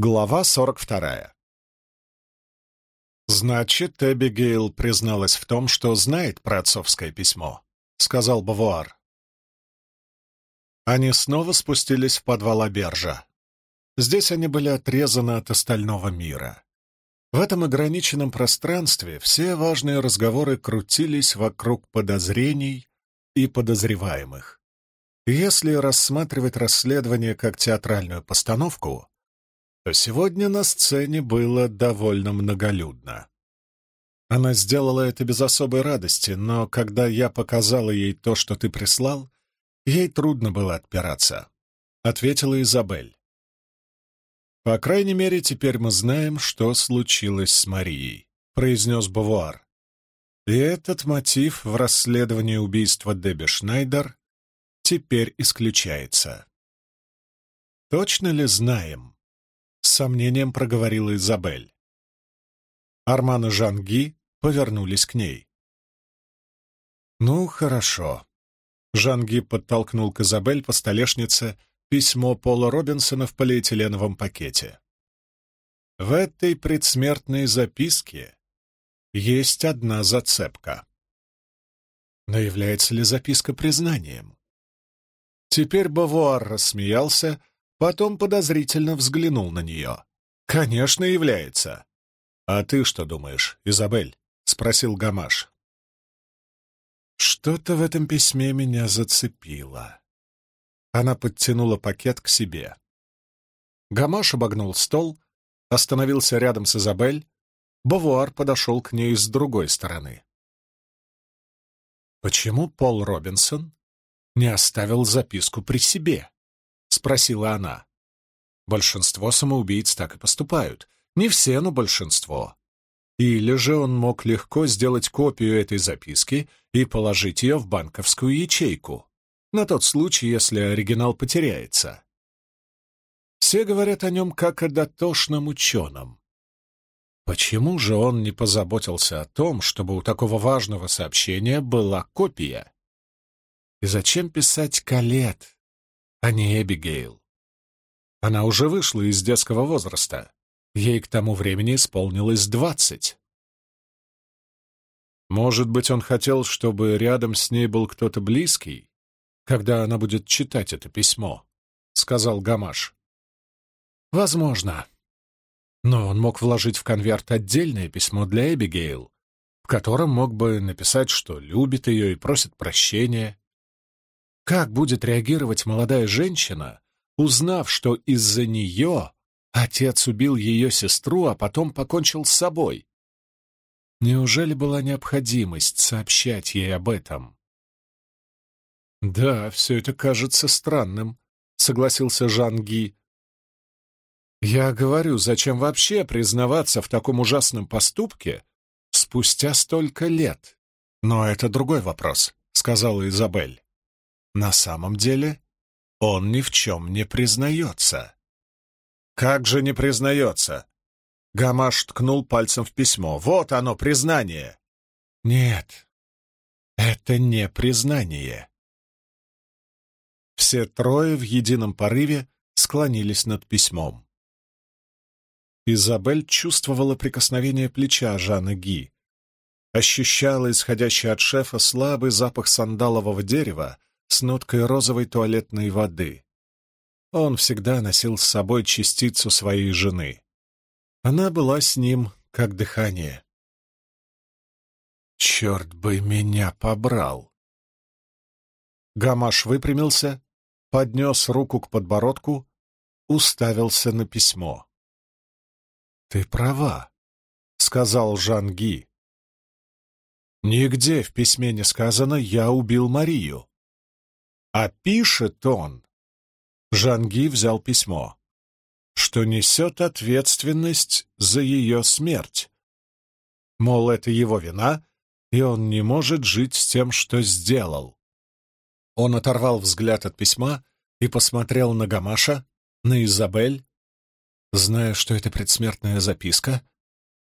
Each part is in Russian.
Глава сорок вторая. «Значит, Эбигейл призналась в том, что знает про отцовское письмо», — сказал Бавуар. Они снова спустились в подвал Абержа. Здесь они были отрезаны от остального мира. В этом ограниченном пространстве все важные разговоры крутились вокруг подозрений и подозреваемых. Если рассматривать расследование как театральную постановку, сегодня на сцене было довольно многолюдно. Она сделала это без особой радости, но когда я показала ей то, что ты прислал, ей трудно было отпираться, — ответила Изабель. «По крайней мере, теперь мы знаем, что случилось с Марией», — произнес Бавуар. И этот мотив в расследовании убийства Дебби Шнайдер теперь исключается. Точно ли знаем? С сомнением проговорила Изабель. Арман и Жанги повернулись к ней. «Ну, хорошо». Жанги подтолкнул к Изабель по столешнице письмо Пола Робинсона в полиэтиленовом пакете. В этой предсмертной записке есть одна зацепка. Но является ли записка признанием? Теперь Бавуар рассмеялся, потом подозрительно взглянул на нее. «Конечно, является». «А ты что думаешь, Изабель?» — спросил Гамаш. Что-то в этом письме меня зацепило. Она подтянула пакет к себе. Гамаш обогнул стол, остановился рядом с Изабель. Бавуар подошел к ней с другой стороны. «Почему Пол Робинсон не оставил записку при себе?» — спросила она. «Большинство самоубийц так и поступают. Не все, но большинство. Или же он мог легко сделать копию этой записки и положить ее в банковскую ячейку, на тот случай, если оригинал потеряется. Все говорят о нем как о дотошном ученом. Почему же он не позаботился о том, чтобы у такого важного сообщения была копия? И зачем писать Калет, а не Эбигейл? Она уже вышла из детского возраста. Ей к тому времени исполнилось двадцать. Может быть, он хотел, чтобы рядом с ней был кто-то близкий, когда она будет читать это письмо, — сказал Гамаш. Возможно. Но он мог вложить в конверт отдельное письмо для Эбигейл, в котором мог бы написать, что любит ее и просит прощения. Как будет реагировать молодая женщина, узнав, что из-за нее отец убил ее сестру, а потом покончил с собой? Неужели была необходимость сообщать ей об этом? «Да, все это кажется странным», — согласился Жан Ги. «Я говорю, зачем вообще признаваться в таком ужасном поступке спустя столько лет?» «Но это другой вопрос», — сказала Изабель. «На самом деле он ни в чем не признается». «Как же не признается?» Гамаш ткнул пальцем в письмо. «Вот оно, признание!» «Нет, это не признание». Все трое в едином порыве склонились над письмом. Изабель чувствовала прикосновение плеча Жанны Ги, ощущала исходящий от шефа слабый запах сандалового дерева с ноткой розовой туалетной воды. Он всегда носил с собой частицу своей жены. Она была с ним, как дыхание. «Черт бы меня побрал!» Гамаш выпрямился, поднес руку к подбородку, уставился на письмо. «Ты права», — сказал Жан Ги. «Нигде в письме не сказано «я убил Марию». А пишет он...» Жан Ги взял письмо что несет ответственность за ее смерть. Мол, это его вина, и он не может жить с тем, что сделал. Он оторвал взгляд от письма и посмотрел на Гамаша, на Изабель, Зная, что это предсмертная записка,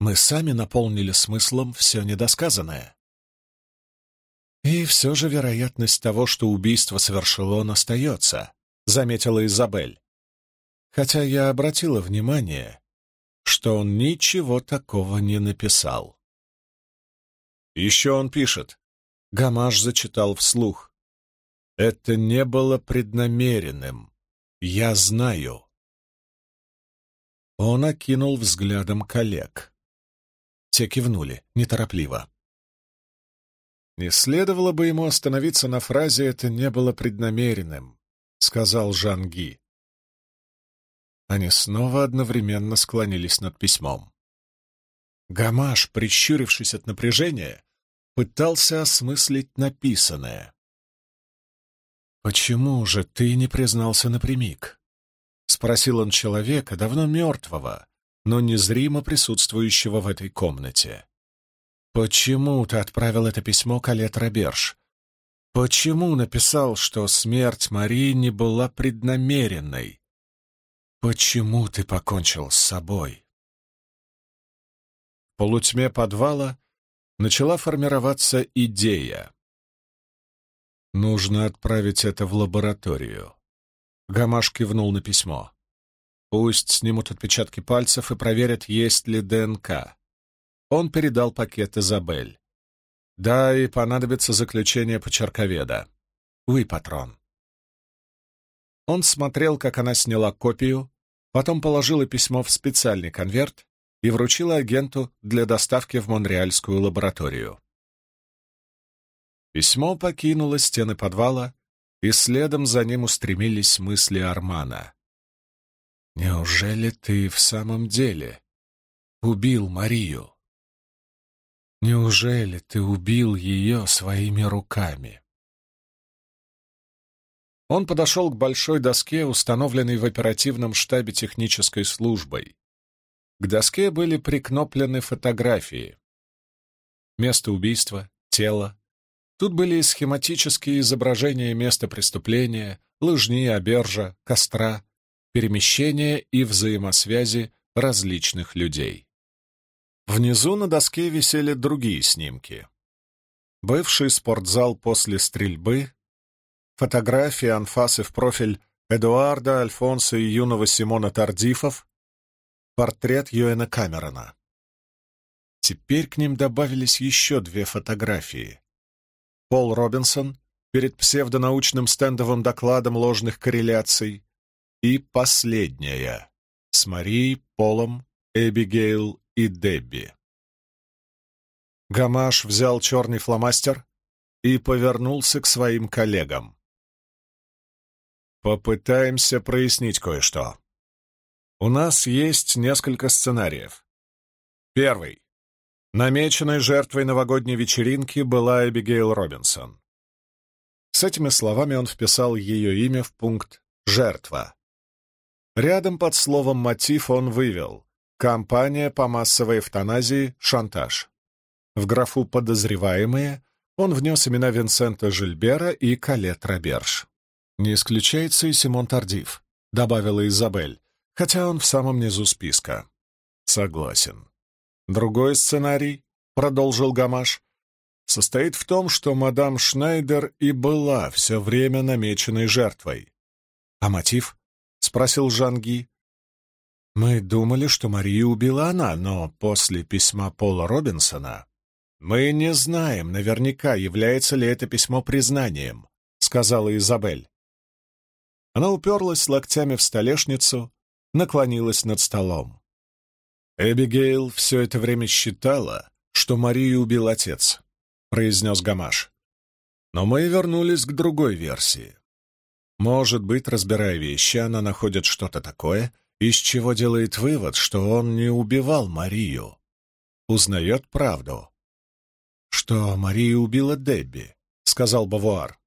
мы сами наполнили смыслом все недосказанное. И все же вероятность того, что убийство совершил он, остается, — заметила Изабель. хотя я обратила внимание, что он ничего такого не написал. Еще он пишет. Гамаш зачитал вслух. Это не было преднамеренным. Я знаю. Он окинул взглядом коллег. Те кивнули, неторопливо. Не следовало бы ему остановиться на фразе «это не было преднамеренным», — сказал Жанги. Они снова одновременно склонились над письмом. Гамаш, прищурившись от напряжения, пытался осмыслить написанное. «Почему же ты не признался напрямик?» — спросил он человека, давно мертвого, но незримо присутствующего в этой комнате. Почему ты отправил это письмо Калет Роберж? Почему написал, что смерть Марии не была преднамеренной? Почему ты покончил с собой? В полутьме подвала начала формироваться идея. Нужно отправить это в лабораторию. Гамаш кивнул на письмо. Пусть снимут отпечатки пальцев и проверят, есть ли ДНК. Он передал пакет Изабель. «Да, и понадобится заключение почерковеда. Вы, патрон». Он смотрел, как она сняла копию, потом положила письмо в специальный конверт и вручила агенту для доставки в Монреальскую лабораторию. Письмо покинуло стены подвала, и следом за ним устремились мысли Армана. «Неужели ты в самом деле убил Марию?» Неужели ты убил ее своими руками? Он подошел к большой доске, установленной в оперативном штабе технической службой. К доске были прикноплены фотографии. Место убийства, тело. Тут были схематические изображения места преступления, лыжни, обержа, костра, перемещения и взаимосвязи различных людей. Внизу на доске висели другие снимки. Бывший спортзал после стрельбы, фотографии, анфасы в профиль Эдуарда, Альфонса и юного Симона Тардифов, портрет Йоэна Камерона. Теперь к ним добавились еще две фотографии. Пол Робинсон перед псевдонаучным стендовым докладом ложных корреляций и последняя с Марией, Полом, Эбигейл и Дебби. Гамаш взял черный фломастер и повернулся к своим коллегам. Попытаемся прояснить кое-что. У нас есть несколько сценариев. Первый. Намеченной жертвой новогодней вечеринки была Эбигейл Робинсон. С этими словами он вписал ее имя в пункт «Жертва». Рядом под словом «мотив» он вывел Компания по массовой эвтаназии «Шантаж». В графу «Подозреваемые» он внес имена Винсента Жильбера и Калет Роберж. «Не исключается и Симон Тардив», — добавила Изабель, хотя он в самом низу списка. «Согласен». Другой сценарий, — продолжил Гамаш, — состоит в том, что мадам Шнайдер и была все время намеченной жертвой. «А мотив?» — спросил Жанги. Мы думали, что Марию убила она, но после письма Пола Робинсона мы не знаем наверняка, является ли это письмо признанием, сказала Изабель. Она уперлась локтями в столешницу, наклонилась над столом. Эбигейл все это время считала, что Марию убил отец, произнес Гамаш. Но мы вернулись к другой версии. Может быть, разбирая вещи, она находит что-то такое, из чего делает вывод, что он не убивал Марию. Узнает правду. «Что Мария убила Дебби», — сказал Бавуар.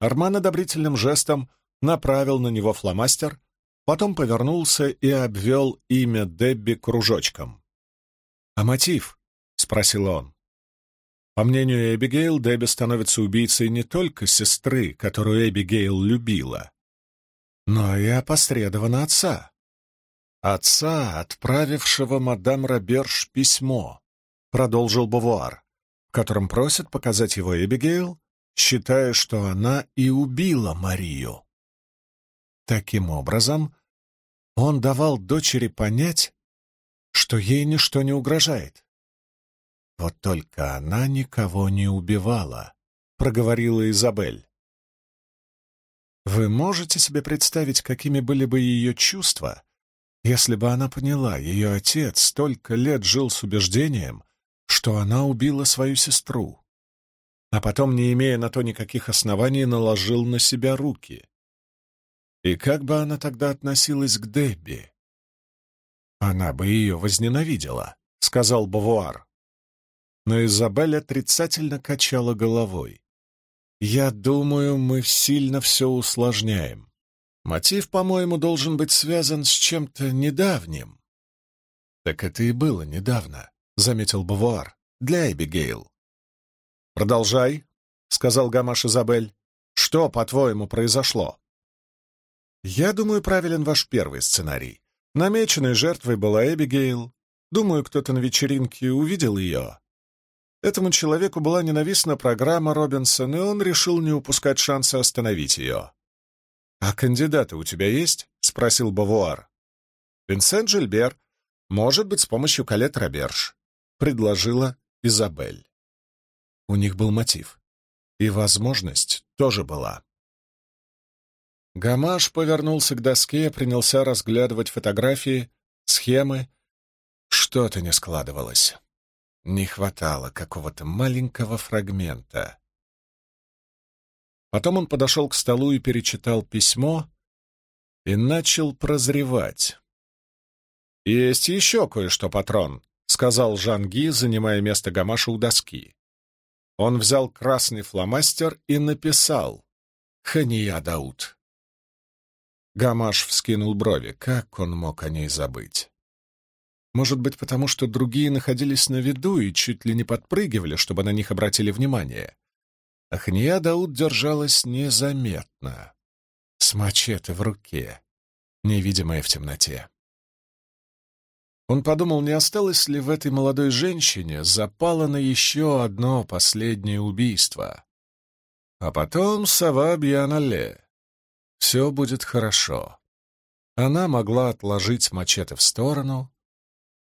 Арман одобрительным жестом направил на него фломастер, потом повернулся и обвел имя Дебби кружочком. «А мотив?» — спросил он. По мнению Эбигейл, Дебби становится убийцей не только сестры, которую Эбигейл любила, но и опосредованно отца отца, отправившего мадам Роберж письмо, продолжил Бавуар, в котором просят показать его Эбигейл, считая, что она и убила Марию. Таким образом, Он давал дочери понять, что ей ничто не угрожает. Вот только она никого не убивала, проговорила Изабель. Вы можете себе представить, какими были бы ее чувства, если бы она поняла, ее отец столько лет жил с убеждением, что она убила свою сестру, а потом, не имея на то никаких оснований, наложил на себя руки. И как бы она тогда относилась к Дебби? Она бы ее возненавидела, — сказал Бавуар. Но Изабель отрицательно качала головой. «Я думаю, мы сильно все усложняем. Мотив, по-моему, должен быть связан с чем-то недавним». «Так это и было недавно», — заметил Бавуар, — «для Эбигейл». «Продолжай», — сказал Гамаш Изабель. «Что, по-твоему, произошло?» «Я думаю, правилен ваш первый сценарий. Намеченной жертвой была Эбигейл. Думаю, кто-то на вечеринке увидел ее. Этому человеку была ненавистна программа Робинсон, и он решил не упускать шанса остановить ее. «А кандидаты у тебя есть?» — спросил Бавуар. «Винсент Жильбер. Может быть, с помощью Калет Роберж», — предложила Изабель. У них был мотив. И возможность тоже была. Гамаш повернулся к доске, принялся разглядывать фотографии, схемы. Что-то не складывалось. Не хватало какого-то маленького фрагмента. Потом он подошел к столу и перечитал письмо и начал прозревать. «Есть еще кое-что, патрон», — сказал Жанги, занимая место Гамаша у доски. Он взял красный фломастер и написал «Хания Дауд». Гамаш вскинул брови. Как он мог о ней забыть? Может быть, потому что другие находились на виду и чуть ли не подпрыгивали, чтобы на них обратили внимание. Ахния Дауд держалась незаметно, с мачете в руке, невидимая в темноте. Он подумал, не осталось ли в этой молодой женщине запало на еще одно последнее убийство. А потом сова Бьянале. Все будет хорошо. Она могла отложить мачете в сторону,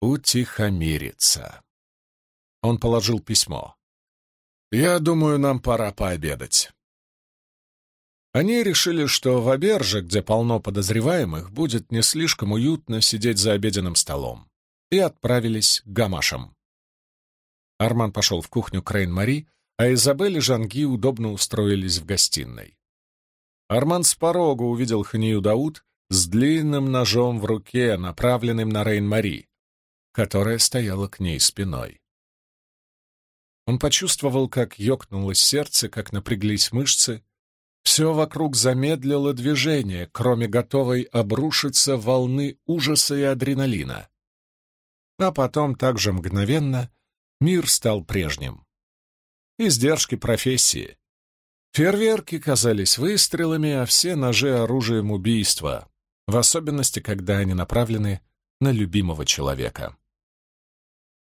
утихомириться. Он положил письмо. «Я думаю, нам пора пообедать». Они решили, что в Аберже, где полно подозреваемых, будет не слишком уютно сидеть за обеденным столом, и отправились к гамашам. Арман пошел в кухню Крейн-Мари, а Изабель и Жанги удобно устроились в гостиной. Арман с порога увидел Ханию Дауд с длинным ножом в руке, направленным на Рейн-Мари, которая стояла к ней спиной. Он почувствовал, как ёкнулось сердце, как напряглись мышцы, все вокруг замедлило движение, кроме готовой обрушиться волны ужаса и адреналина. А потом также мгновенно мир стал прежним. Издержки профессии. Фейерверки казались выстрелами, а все ножи — оружием убийства, в особенности, когда они направлены на любимого человека.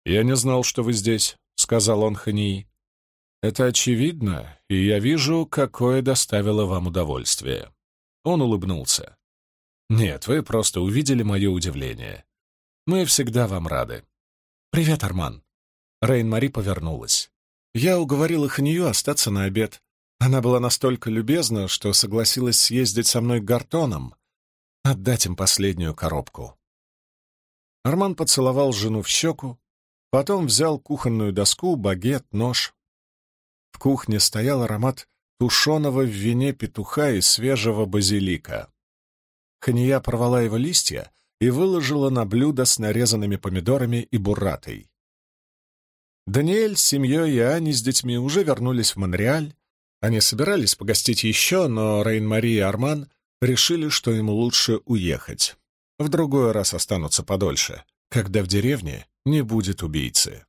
«Я не знал, что вы здесь», — сказал он Хании. «Это очевидно, и я вижу, какое доставило вам удовольствие». Он улыбнулся. «Нет, вы просто увидели мое удивление. Мы всегда вам рады». «Привет, Арман». Рейн-Мари повернулась. Я уговорила Ханию остаться на обед. Она была настолько любезна, что согласилась съездить со мной к Гартонам, отдать им последнюю коробку. Арман поцеловал жену в щеку, потом взял кухонную доску, багет, нож. В кухне стоял аромат тушеного в вине петуха и свежего базилика. Хания порвала его листья и выложила на блюдо с нарезанными помидорами и бурратой. Даниэль с семьей и Ани с детьми уже вернулись в Монреаль. Они собирались погостить еще, но Рейн-Мари и Арман решили, что им лучше уехать. В другой раз останутся подольше, когда в деревне не будет убийцы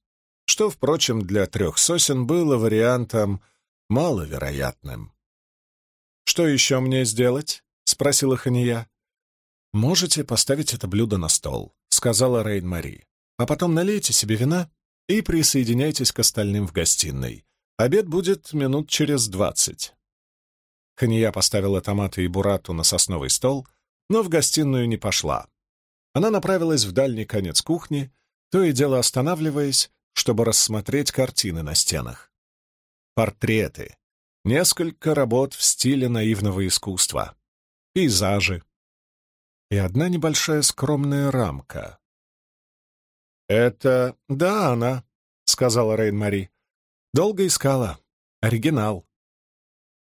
что, впрочем, для трех сосен было вариантом маловероятным. «Что еще мне сделать?» — спросила Хания. «Можете поставить это блюдо на стол», — сказала Рейн-Мари. «А потом налейте себе вина и присоединяйтесь к остальным в гостиной. Обед будет минут через двадцать». Хания поставила томаты и бурату на сосновый стол, но в гостиную не пошла. Она направилась в дальний конец кухни, то и дело останавливаясь, чтобы рассмотреть картины на стенах. Портреты, несколько работ в стиле наивного искусства, пейзажи и одна небольшая скромная рамка. «Это... да, она», — сказала Рейн-Мари. «Долго искала. Оригинал».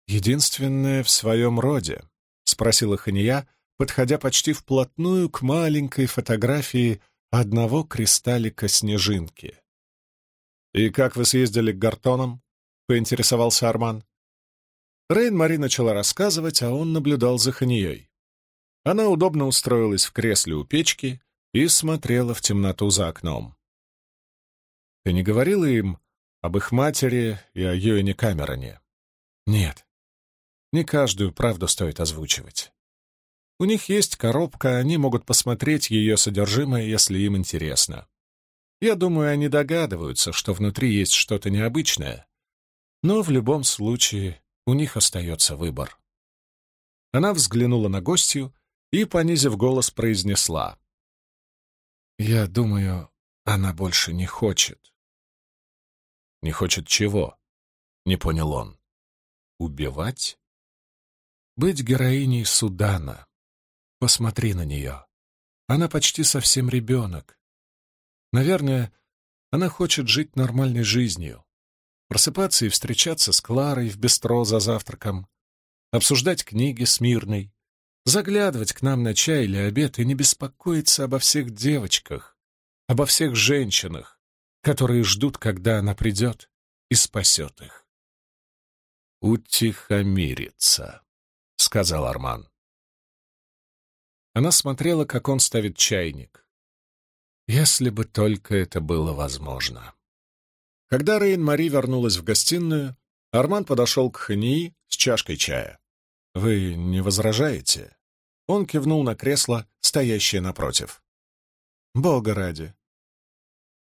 «Единственное в своем роде», — спросила Хания, подходя почти вплотную к маленькой фотографии одного кристаллика снежинки. «И как вы съездили к Гартонам?» — поинтересовался Арман. Рейн-Мари начала рассказывать, а он наблюдал за Ханией. Она удобно устроилась в кресле у печки и смотрела в темноту за окном. «Ты не говорила им об их матери и о Йоэне Камероне?» «Нет. Не каждую правду стоит озвучивать. У них есть коробка, они могут посмотреть ее содержимое, если им интересно. Я думаю, они догадываются, что внутри есть что-то необычное, но в любом случае у них остается выбор. Она взглянула на гостью и, понизив голос, произнесла. «Я думаю, она больше не хочет». «Не хочет чего?» — не понял он. «Убивать?» «Быть героиней Судана», Посмотри на нее. Она почти совсем ребенок. Наверное, она хочет жить нормальной жизнью. Просыпаться и встречаться с Кларой в бистро за завтраком, обсуждать книги с Мирной, заглядывать к нам на чай или обед и не беспокоиться обо всех девочках, обо всех женщинах, которые ждут, когда она придет и спасет их. «Утихомириться», — сказал Арман. Она смотрела, как он ставит чайник. Если бы только это было возможно. Когда Рейн-Мари вернулась в гостиную, Арман подошел к Хании с чашкой чая. «Вы не возражаете?» Он кивнул на кресло, стоящее напротив. «Бога ради!»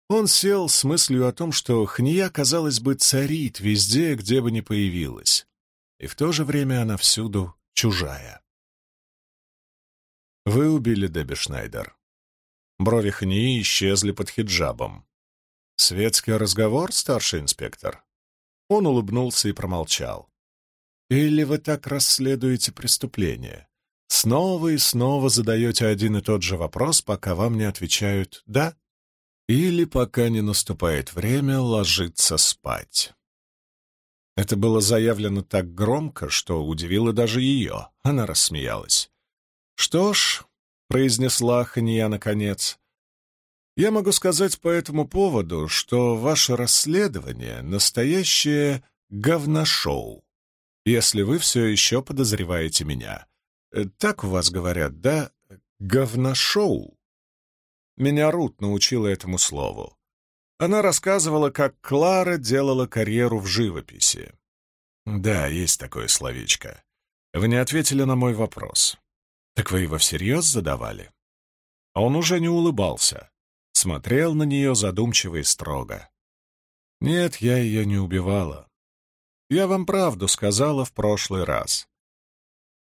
Он сел с мыслью о том, что Хния, казалось бы, царит везде, где бы ни появилась, и в то же время она всюду чужая. Вы убили Дебби Шнайдер. Брови Хании исчезли под хиджабом. Светский разговор, старший инспектор? Он улыбнулся и промолчал. Или вы так расследуете преступление? Снова и снова задаете один и тот же вопрос, пока вам не отвечают «да» или пока не наступает время ложиться спать. Это было заявлено так громко, что удивило даже ее. Она рассмеялась. «Что ж», — произнесла Хания наконец, — «я могу сказать по этому поводу, что ваше расследование — настоящее говношоу, если вы все еще подозреваете меня. Э, так у вас говорят, да? Говношоу?» Меня Рут научила этому слову. Она рассказывала, как Клара делала карьеру в живописи. Да, есть такое словечко. Вы не ответили на мой вопрос. «Так вы его всерьез задавали?» Он уже не улыбался, смотрел на нее задумчиво и строго. «Нет, я ее не убивала. Я вам правду сказала в прошлый раз.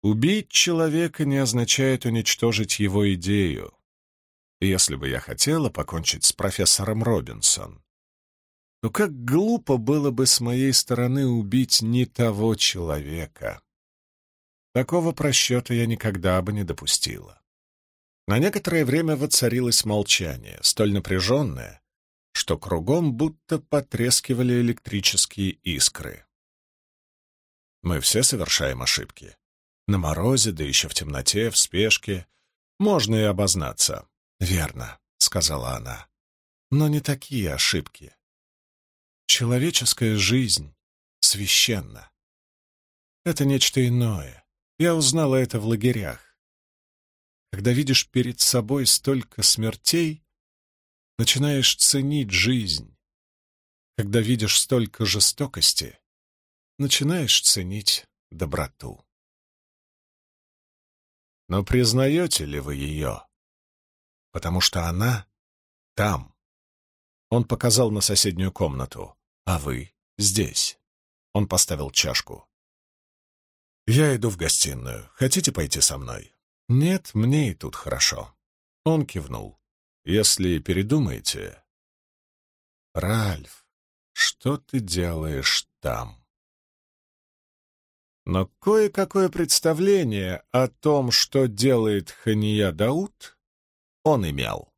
Убить человека не означает уничтожить его идею. Если бы я хотела покончить с профессором Робинсон, то как глупо было бы с моей стороны убить не того человека. Такого просчета я никогда бы не допустила. На некоторое время воцарилось молчание, столь напряженное, что кругом будто потрескивали электрические искры. Мы все совершаем ошибки. На морозе, да еще в темноте, в спешке. Можно и обознаться. «Верно», — сказала она. «Но не такие ошибки. Человеческая жизнь священна. Это нечто иное. Я узнала это в лагерях. Когда видишь перед собой столько смертей, начинаешь ценить жизнь. Когда видишь столько жестокости, начинаешь ценить доброту. Но признаете ли вы ее? Потому что она там. Он показал на соседнюю комнату, а вы здесь. Он поставил чашку. «Я иду в гостиную. Хотите пойти со мной?» «Нет, мне и тут хорошо». Он кивнул. «Если передумаете...» «Ральф, что ты делаешь там?» Но кое-какое представление о том, что делает Хания Дауд, он имел.